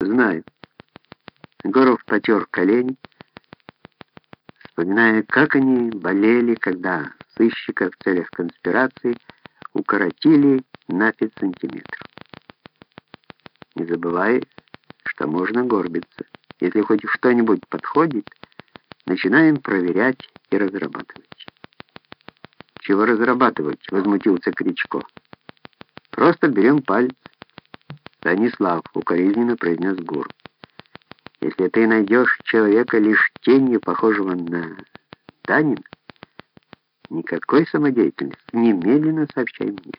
Знаю. Горов потер колени, вспоминая, как они болели, когда сыщика в целях конспирации укоротили на 5 сантиметров. Не забывай, что можно горбиться. Если хоть что-нибудь подходит, начинаем проверять и разрабатывать. «Чего разрабатывать?» — возмутился Кричко. «Просто берем пальцы». «Станислав», — укоризненно произнес Гур. «Если ты найдешь человека лишь тенью, похожего на Данина, никакой самодеятельности, немедленно сообщай мне».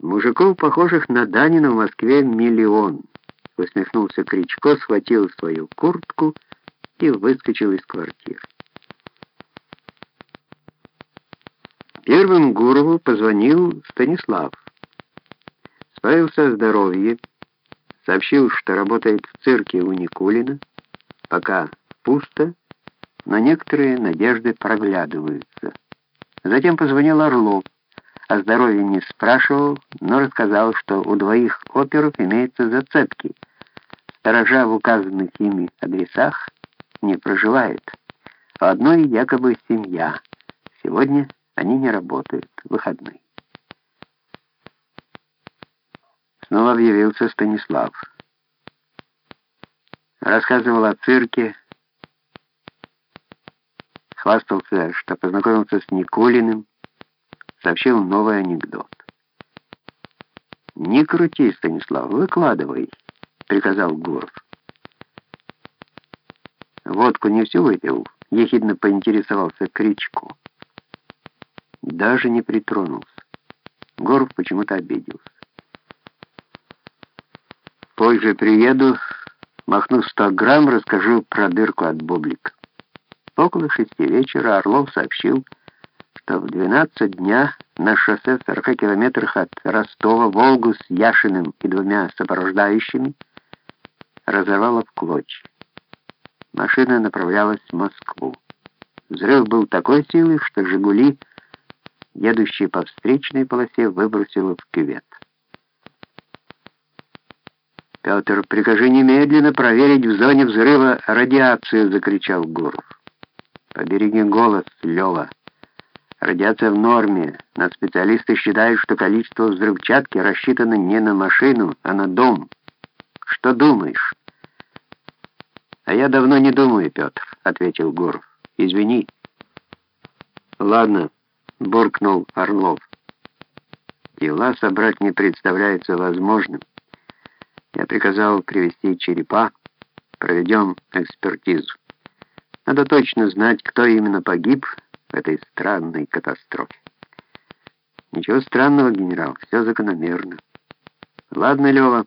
Мужиков, похожих на Данина в Москве, миллион. Усмехнулся Кричко, схватил свою куртку и выскочил из квартиры. Первым Гурову позвонил Станислав. Справился о здоровье, сообщил, что работает в цирке у Никулина, пока пусто, но некоторые надежды проглядываются. Затем позвонил Орлов. О здоровье не спрашивал, но рассказал, что у двоих оперов имеются зацепки. Сторожа в указанных ими адресах не проживает. У одной якобы семья. Сегодня они не работают. Выходной. Снова объявился Станислав. Рассказывал о цирке, хвастался, что познакомился с Никулиным, сообщил новый анекдот. «Не крути, Станислав, выкладывай», — приказал Гуров. «Водку не всю выпил?» — ехидно поинтересовался Кричко. Даже не притронулся. Гуров почему-то обиделся. «Позже приеду, махну сто грамм, расскажу про дырку от бублика». Около шести вечера Орлов сообщил, что в 12 дня на шоссе в 40 километрах от Ростова Волгу с Яшиным и двумя сопровождающими разорвало в клочья. Машина направлялась в Москву. Взрыв был такой силы, что «Жигули», едущие по встречной полосе, выбросило в кювет. «Петр, прикажи немедленно проверить в зоне взрыва радиацию!» — закричал Гуров. «Побереги голос, Лёва!» Радиация в норме, но специалисты считают, что количество взрывчатки рассчитано не на машину, а на дом. Что думаешь? А я давно не думаю, Петр, ответил Гуров. Извини. Ладно, буркнул Орлов. Дела собрать не представляется возможным. Я приказал привести черепа, проведем экспертизу. Надо точно знать, кто именно погиб, в этой странной катастрофе. Ничего странного, генерал, все закономерно. Ладно, Лева,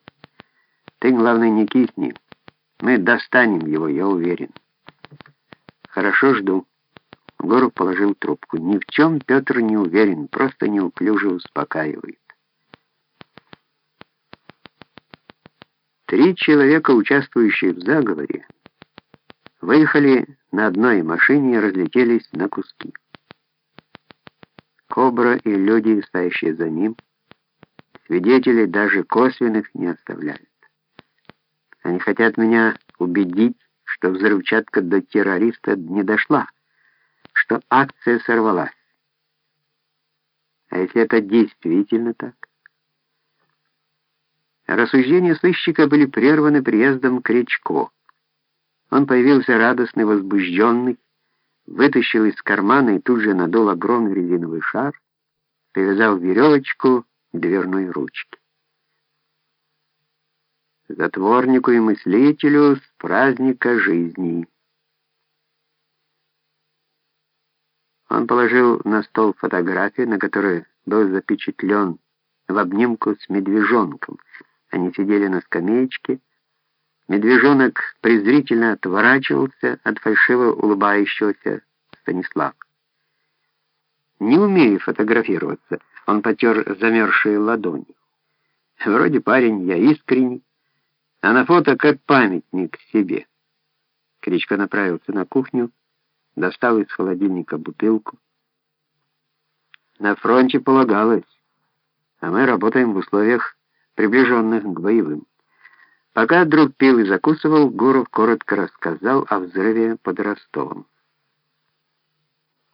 ты, главное, не кисни. Мы достанем его, я уверен. Хорошо, жду. Горов положил трубку. Ни в чем Петр не уверен, просто неуклюже успокаивает. Три человека, участвующие в заговоре, выехали на одной машине и разлетелись на куски. Кобра и люди, стоящие за ним, свидетелей даже косвенных не оставляют. Они хотят меня убедить, что взрывчатка до террориста не дошла, что акция сорвалась. А если это действительно так? Рассуждения сыщика были прерваны приездом Кричко. Он появился радостный, возбужденный, вытащил из кармана и тут же надул огромный резиновый шар, привязал веревочку к дверной ручке. Затворнику и мыслителю с праздника жизни. Он положил на стол фотографию, на которой был запечатлен в обнимку с медвежонком. Они сидели на скамеечке, Медвежонок презрительно отворачивался от фальшиво улыбающегося Станислава. Не умея фотографироваться, он потер замерзшие ладони. Вроде парень я искренний, а на фото как памятник себе. Кричко направился на кухню, достал из холодильника бутылку. На фронте полагалось, а мы работаем в условиях приближенных к боевым. Пока друг пил и закусывал, Гуров коротко рассказал о взрыве под Ростовом.